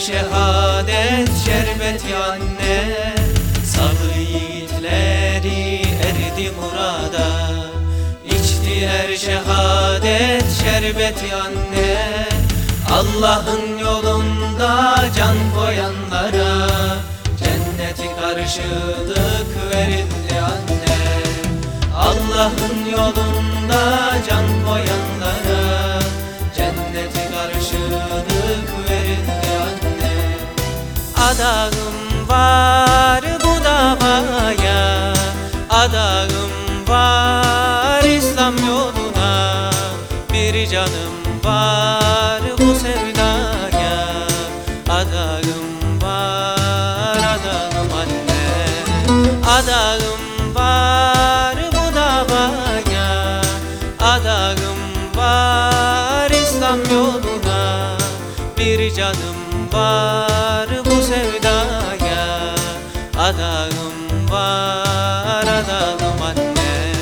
şehadet şerbeti anne. Sabır yiğitleri erdi murada. İçtiler şehadet şerbeti anne. Allah'ın yolunda can koyanlara Cenneti karşılık verildi anne. Allah'ın yolunda Adağım var bu davaya Adağım var. İslam yoluna Bir canım var bu sevdaya Adağım var. Adağım anne Adağım var bu davaya Adağım var. İslam yoluna Bir canım var Adağım var adağım anne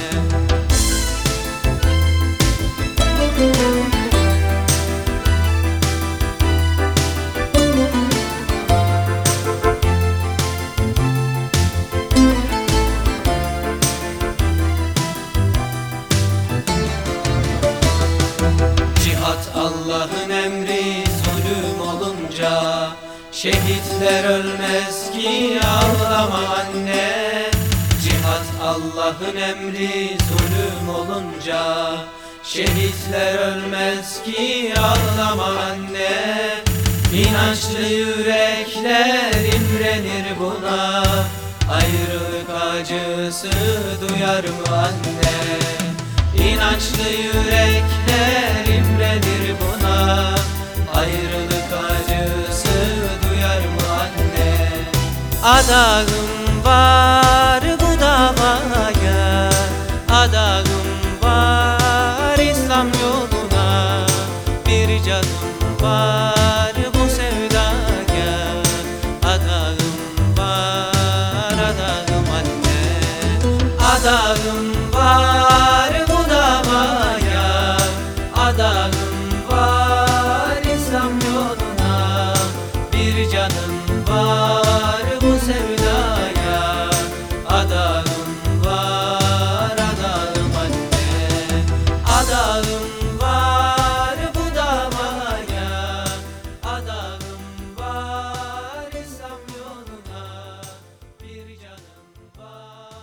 Cihat Allah'ın Şehitler ölmez ki ağlama anne. Cihat Allah'ın emri zulüm olunca. Şehitler ölmez ki ağlama anne. İnançlı yürekler imrenir buna. Ayrılık acısı duyar mı anne? İnançlı yürekler imrenir buna. Ayrılık acısı Adağım var bu davaya Adağım var İslam yoluna. Bir canım var bu sevdaya Adağım var adağım anne Adağım far.